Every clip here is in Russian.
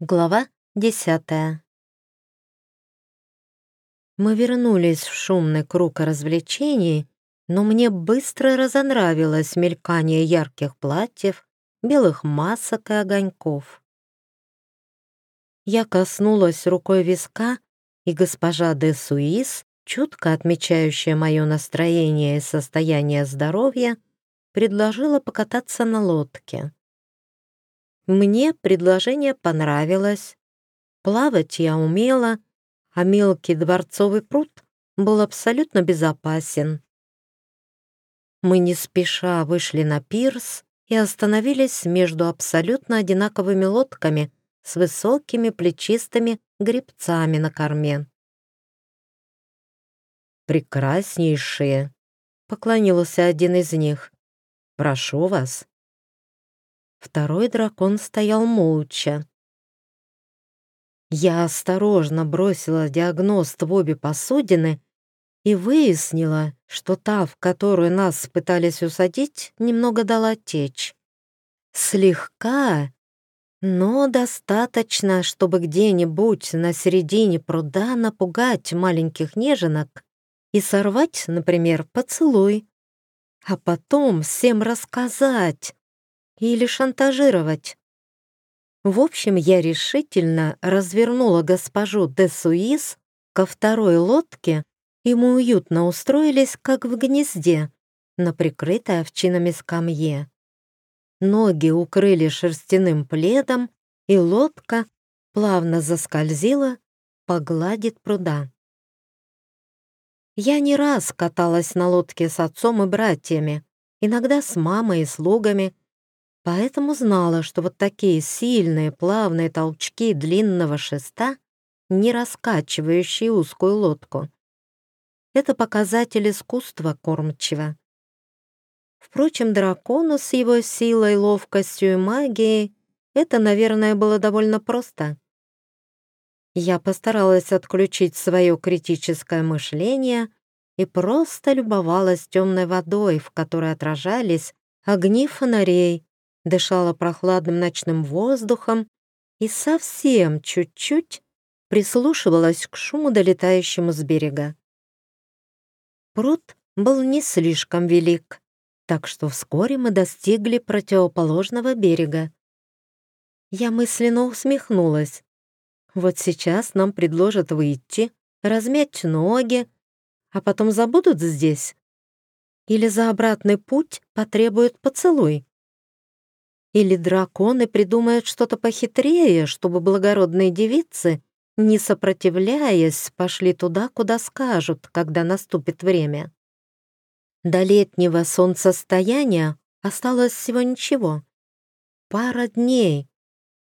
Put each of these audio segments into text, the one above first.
Глава десятая. Мы вернулись в шумный круг развлечений, но мне быстро разонравилось мелькание ярких платьев, белых масок и огоньков. Я коснулась рукой виска, и госпожа де Суис, чутко отмечающая мое настроение и состояние здоровья, предложила покататься на лодке. Мне предложение понравилось. Плавать я умела, а мелкий дворцовый пруд был абсолютно безопасен. Мы не спеша вышли на пирс и остановились между абсолютно одинаковыми лодками с высокими плечистыми гребцами на корме. «Прекраснейшие!» — поклонился один из них. «Прошу вас». Второй дракон стоял молча. Я осторожно бросила диагноз в обе посудины и выяснила, что та, в которую нас пытались усадить, немного дала течь. Слегка, но достаточно, чтобы где-нибудь на середине пруда напугать маленьких неженок и сорвать, например, поцелуй, а потом всем рассказать, или шантажировать. В общем, я решительно развернула госпожу де Суис ко второй лодке, и мы уютно устроились, как в гнезде, на прикрытой овчинами скамье. Ноги укрыли шерстяным пледом, и лодка плавно заскользила по глади пруда. Я не раз каталась на лодке с отцом и братьями, иногда с мамой и слугами, Поэтому знала, что вот такие сильные плавные толчки длинного шеста, не раскачивающие узкую лодку, это показатель искусства кормчего. Впрочем, дракону с его силой, ловкостью и магией это, наверное, было довольно просто. Я постаралась отключить свое критическое мышление и просто любовалась темной водой, в которой отражались огни фонарей, дышала прохладным ночным воздухом и совсем чуть-чуть прислушивалась к шуму, долетающему с берега. Пруд был не слишком велик, так что вскоре мы достигли противоположного берега. Я мысленно усмехнулась. Вот сейчас нам предложат выйти, размять ноги, а потом забудут здесь. Или за обратный путь потребуют поцелуй. Или драконы придумают что-то похитрее, чтобы благородные девицы, не сопротивляясь, пошли туда, куда скажут, когда наступит время. До летнего солнцестояния осталось всего ничего. Пара дней,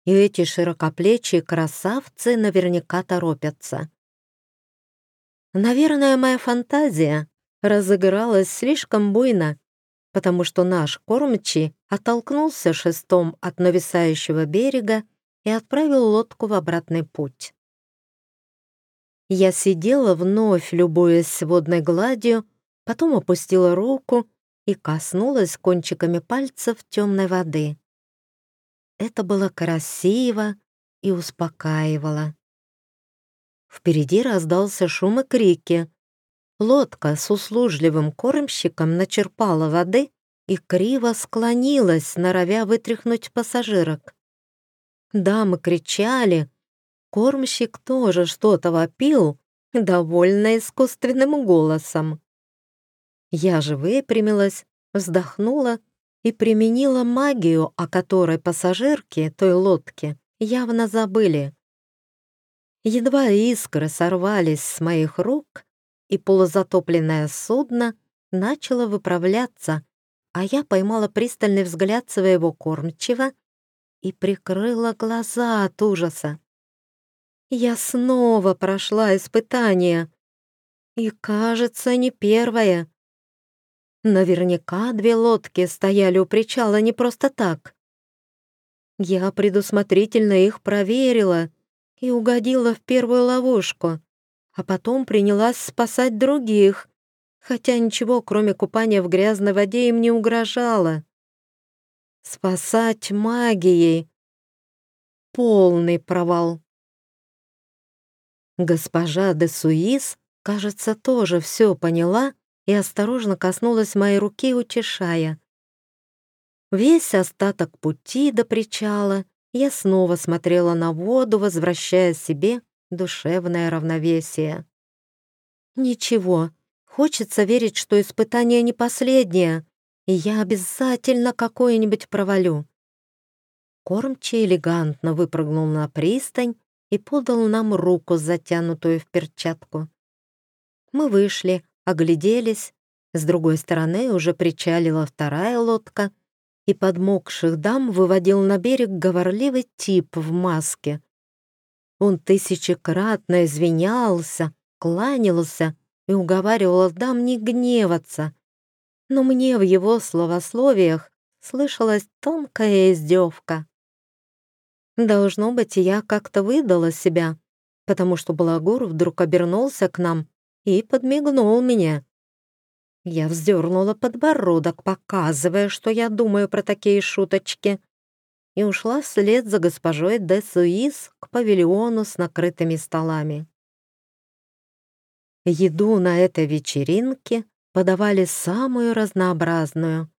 и эти широкоплечие красавцы наверняка торопятся. Наверное, моя фантазия разыгралась слишком буйно, потому что наш кормчий оттолкнулся шестом от нависающего берега и отправил лодку в обратный путь. Я сидела вновь, любуясь водной гладью, потом опустила руку и коснулась кончиками пальцев темной воды. Это было красиво и успокаивало. Впереди раздался шум и крики. Лодка с услужливым кормщиком начерпала воды и криво склонилась, норовя вытряхнуть пассажирок. Дамы кричали, кормщик тоже что-то вопил, довольно искусственным голосом. Я же выпрямилась, вздохнула и применила магию, о которой пассажирки той лодки явно забыли. Едва искры сорвались с моих рук, и полузатопленное судно начало выправляться, а я поймала пристальный взгляд своего кормчего и прикрыла глаза от ужаса. Я снова прошла испытание. И, кажется, не первое. Наверняка две лодки стояли у причала не просто так. Я предусмотрительно их проверила и угодила в первую ловушку а потом принялась спасать других, хотя ничего, кроме купания в грязной воде, им не угрожало. Спасать магией. полный провал. Госпожа де Суис, кажется, тоже все поняла и осторожно коснулась моей руки, утешая. Весь остаток пути до причала я снова смотрела на воду, возвращая себе душевное равновесие. Ничего, хочется верить, что испытание не последнее, и я обязательно какое-нибудь провалю. Кормчий элегантно выпрыгнул на пристань и подал нам руку, затянутую в перчатку. Мы вышли, огляделись. С другой стороны уже причалила вторая лодка, и подмокших дам выводил на берег говорливый тип в маске. Он тысячекратно извинялся, кланялся и уговаривал дам не гневаться. Но мне в его словословиях слышалась тонкая издевка. Должно быть, я как-то выдала себя, потому что Балагур вдруг обернулся к нам и подмигнул мне. Я вздернула подбородок, показывая, что я думаю про такие шуточки, и ушла вслед за госпожой де Суис к павильону с накрытыми столами. Еду на этой вечеринке подавали самую разнообразную.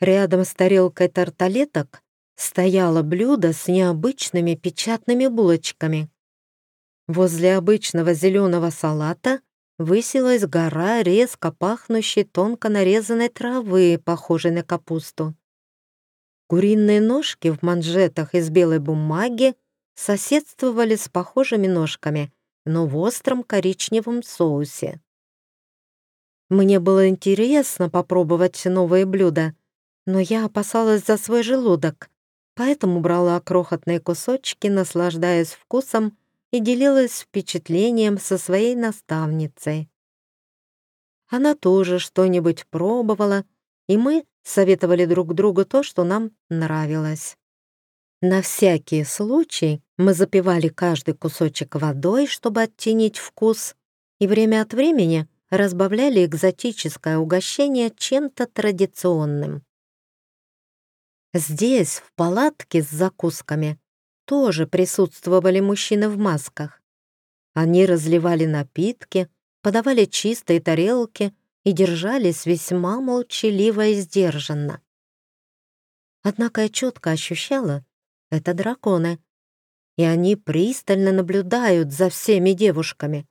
Рядом с тарелкой тарталеток стояло блюдо с необычными печатными булочками. Возле обычного зеленого салата высилась гора резко пахнущей тонко нарезанной травы, похожей на капусту. Куриные ножки в манжетах из белой бумаги соседствовали с похожими ножками, но в остром коричневом соусе. Мне было интересно попробовать новые блюда, но я опасалась за свой желудок, поэтому брала крохотные кусочки, наслаждаясь вкусом и делилась впечатлением со своей наставницей. Она тоже что-нибудь пробовала, и мы советовали друг другу то, что нам нравилось. На всякий случай мы запивали каждый кусочек водой, чтобы оттенить вкус, и время от времени разбавляли экзотическое угощение чем-то традиционным. Здесь, в палатке с закусками, тоже присутствовали мужчины в масках. Они разливали напитки, подавали чистые тарелки и держались весьма молчаливо и сдержанно. Однако я четко ощущала, это драконы, и они пристально наблюдают за всеми девушками.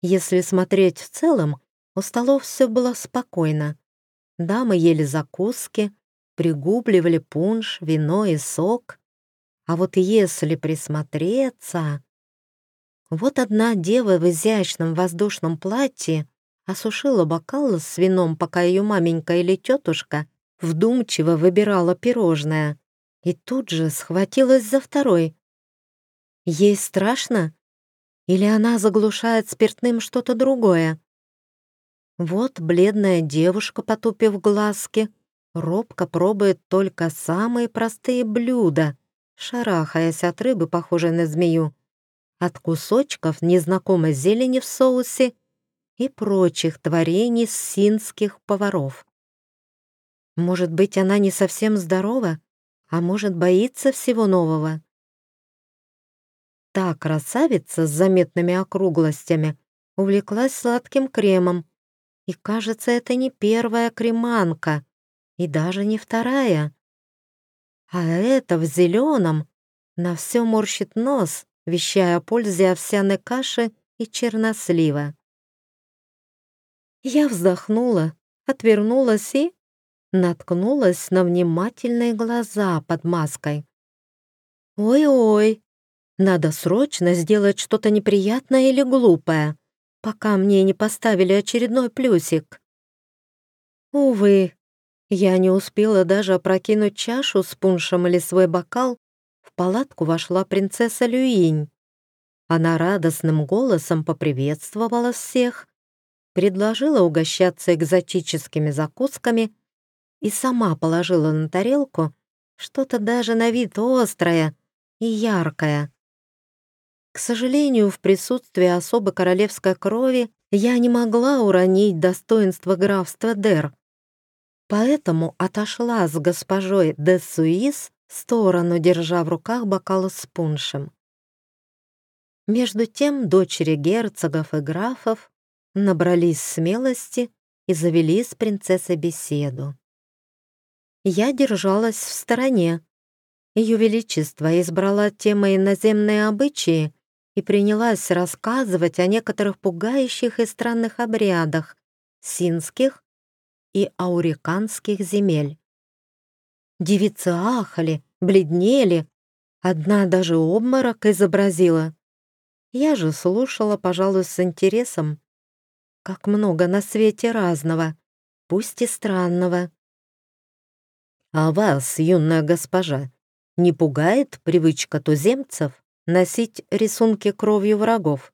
Если смотреть в целом, у столов все было спокойно. Дамы ели закуски, пригубливали пунш, вино и сок. А вот если присмотреться... Вот одна дева в изящном воздушном платье осушила бокал с вином, пока ее маменька или тетушка вдумчиво выбирала пирожное, и тут же схватилась за второй. Ей страшно? Или она заглушает спиртным что-то другое? Вот бледная девушка, потупив глазки, робко пробует только самые простые блюда, шарахаясь от рыбы, похожей на змею, от кусочков незнакомой зелени в соусе и прочих творений синских поваров. Может быть, она не совсем здорова, а может, боится всего нового? Та красавица с заметными округлостями увлеклась сладким кремом, и, кажется, это не первая креманка, и даже не вторая. А это в зеленом на все морщит нос, вещая о пользе овсяной каши и чернослива. Я вздохнула, отвернулась и наткнулась на внимательные глаза под маской. «Ой-ой, надо срочно сделать что-то неприятное или глупое, пока мне не поставили очередной плюсик». Увы, я не успела даже опрокинуть чашу с пуншем или свой бокал. В палатку вошла принцесса Люинь. Она радостным голосом поприветствовала всех, предложила угощаться экзотическими закусками и сама положила на тарелку что-то даже на вид острое и яркое. К сожалению, в присутствии особо королевской крови я не могла уронить достоинство графства Дер, Поэтому отошла с госпожой де Суис сторону, держа в руках бокал с пуншем. Между тем дочери герцогов и графов набрались смелости и завели с принцессой беседу. Я держалась в стороне. Ее Величество избрала темой иноземные обычаи и принялась рассказывать о некоторых пугающих и странных обрядах синских и ауриканских земель. Девицы ахали, бледнели, одна даже обморок изобразила. Я же слушала, пожалуй, с интересом. Как много на свете разного, пусть и странного. «А вас, юная госпожа, не пугает привычка туземцев носить рисунки кровью врагов?»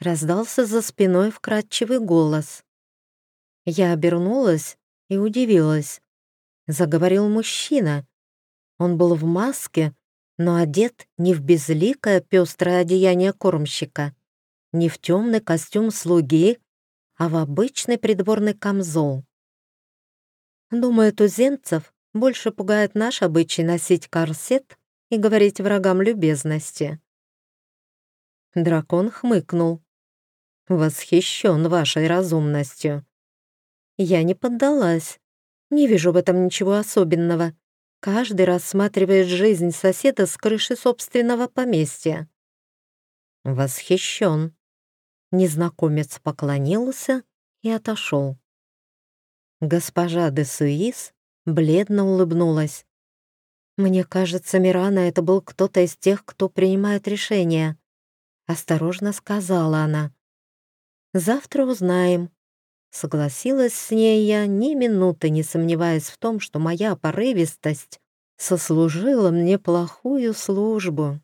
Раздался за спиной вкрадчивый голос. Я обернулась и удивилась. Заговорил мужчина. Он был в маске, но одет не в безликое пестрое одеяние кормщика, не в темный костюм слуги, а в обычный придворный камзол. Думаю, туземцев больше пугает наш обычай носить корсет и говорить врагам любезности. Дракон хмыкнул. «Восхищен вашей разумностью. Я не поддалась. Не вижу в этом ничего особенного. Каждый рассматривает жизнь соседа с крыши собственного поместья. Восхищен. Незнакомец поклонился и отошел. Госпожа де Суис бледно улыбнулась. «Мне кажется, Мирана это был кто-то из тех, кто принимает решения», — осторожно сказала она. «Завтра узнаем». Согласилась с ней я, ни минуты не сомневаясь в том, что моя порывистость сослужила мне плохую службу.